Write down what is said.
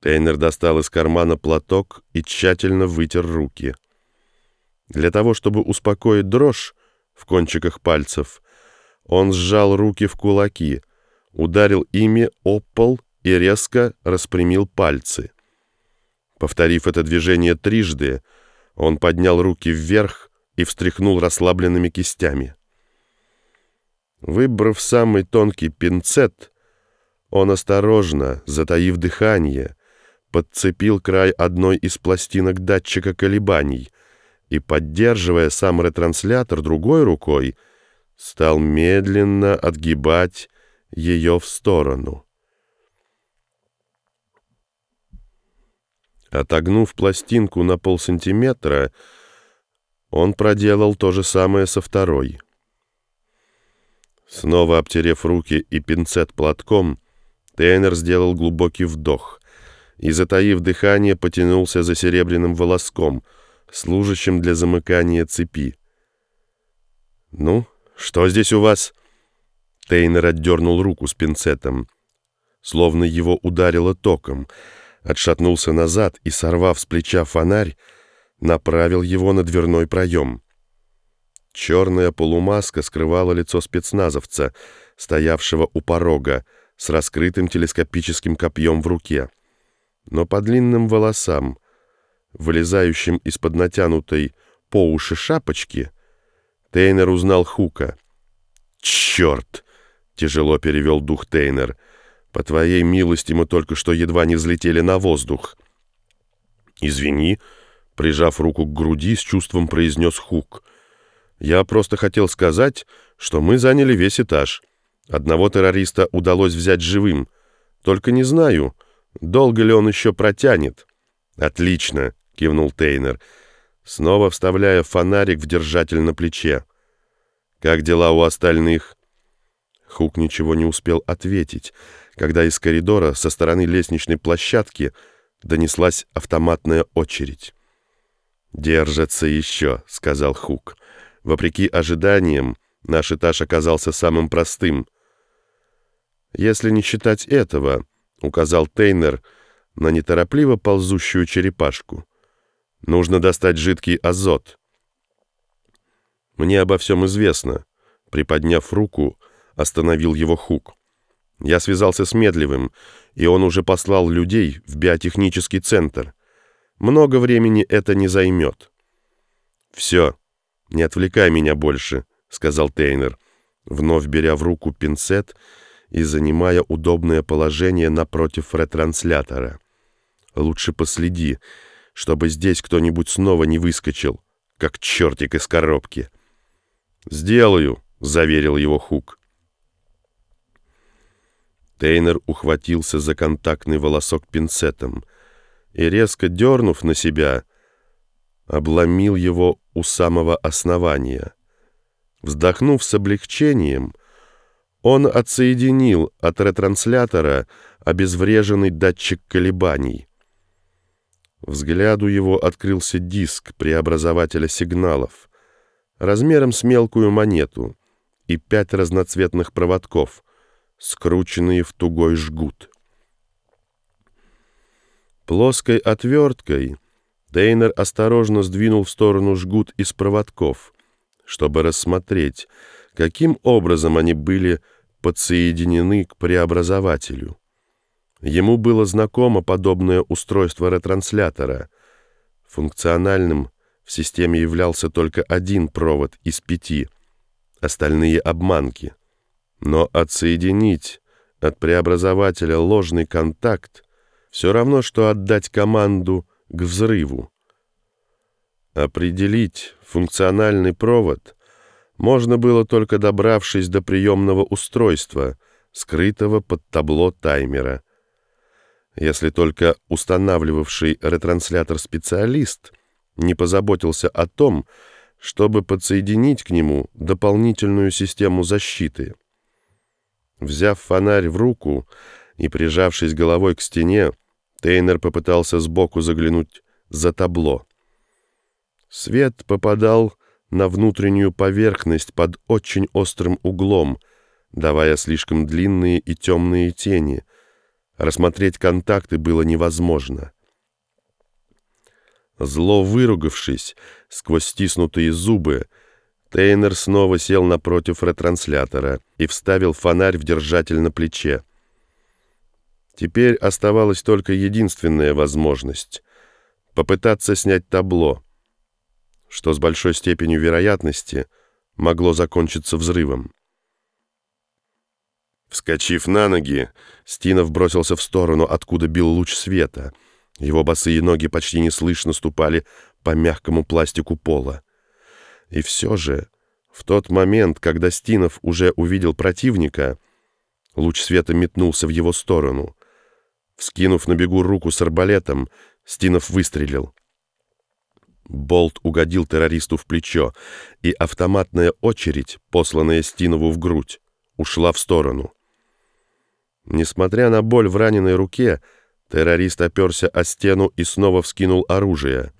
Тейнер достал из кармана платок и тщательно вытер руки. Для того, чтобы успокоить дрожь в кончиках пальцев, он сжал руки в кулаки, ударил ими об пол и резко распрямил пальцы. Повторив это движение трижды, он поднял руки вверх и встряхнул расслабленными кистями. Выбрав самый тонкий пинцет, он осторожно, затаив дыхание, подцепил край одной из пластинок датчика колебаний и, поддерживая сам ретранслятор другой рукой, стал медленно отгибать ее в сторону. Отогнув пластинку на полсантиметра, он проделал то же самое со второй. Снова обтерев руки и пинцет платком, Тейнер сделал глубокий вдох и, затаив дыхание, потянулся за серебряным волоском, служащим для замыкания цепи. «Ну, что здесь у вас?» Тейнер отдернул руку с пинцетом, словно его ударило током, отшатнулся назад и, сорвав с плеча фонарь, направил его на дверной проем. Черная полумаска скрывала лицо спецназовца, стоявшего у порога, с раскрытым телескопическим копьем в руке. Но по длинным волосам, вылезающим из-под натянутой по уши шапочки, Тейнер узнал Хука. «Черт!» — тяжело перевел дух Тейнер. «По твоей милости мы только что едва не взлетели на воздух». «Извини», — прижав руку к груди, с чувством произнес Хук — я просто хотел сказать, что мы заняли весь этаж. Одного террориста удалось взять живым. Только не знаю, долго ли он еще протянет. «Отлично», — кивнул Тейнер, снова вставляя фонарик в держатель на плече. «Как дела у остальных?» Хук ничего не успел ответить, когда из коридора со стороны лестничной площадки донеслась автоматная очередь. «Держатся еще», — сказал Хук. Вопреки ожиданиям, наш этаж оказался самым простым. «Если не считать этого», — указал Тейнер на неторопливо ползущую черепашку, «нужно достать жидкий азот». «Мне обо всем известно», — приподняв руку, остановил его Хук. «Я связался с Медливым, и он уже послал людей в биотехнический центр. Много времени это не займет». «Все», «Не отвлекай меня больше», — сказал Тейнер, вновь беря в руку пинцет и занимая удобное положение напротив ретранслятора. «Лучше последи, чтобы здесь кто-нибудь снова не выскочил, как чертик из коробки». «Сделаю», — заверил его Хук. Тейнер ухватился за контактный волосок пинцетом и, резко дернув на себя, обломил его у самого основания. Вздохнув с облегчением, он отсоединил от ретранслятора обезвреженный датчик колебаний. Взгляду его открылся диск преобразователя сигналов размером с мелкую монету и пять разноцветных проводков, скрученные в тугой жгут. Плоской отверткой — Тейнер осторожно сдвинул в сторону жгут из проводков, чтобы рассмотреть, каким образом они были подсоединены к преобразователю. Ему было знакомо подобное устройство ретранслятора. Функциональным в системе являлся только один провод из пяти, остальные — обманки. Но отсоединить от преобразователя ложный контакт все равно, что отдать команду — к взрыву. Определить функциональный провод можно было только добравшись до приемного устройства, скрытого под табло таймера. Если только устанавливавший ретранслятор специалист не позаботился о том, чтобы подсоединить к нему дополнительную систему защиты. Взяв фонарь в руку и прижавшись головой к стене, Тейнер попытался сбоку заглянуть за табло. Свет попадал на внутреннюю поверхность под очень острым углом, давая слишком длинные и темные тени, Рассмотреть контакты было невозможно. Зло выругавшись сквозь стиснутые зубы, Тейнер снова сел напротив ретранслятора и вставил фонарь в держатель на плече. Теперь оставалась только единственная возможность — попытаться снять табло, что с большой степенью вероятности могло закончиться взрывом. Вскочив на ноги, Стинов бросился в сторону, откуда бил луч света. Его босые ноги почти неслышно ступали по мягкому пластику пола. И все же, в тот момент, когда Стинов уже увидел противника, луч света метнулся в его сторону. Вскинув на бегу руку с арбалетом, Стинов выстрелил. Болт угодил террористу в плечо, и автоматная очередь, посланная Стинову в грудь, ушла в сторону. Несмотря на боль в раненой руке, террорист оперся о стену и снова вскинул оружие.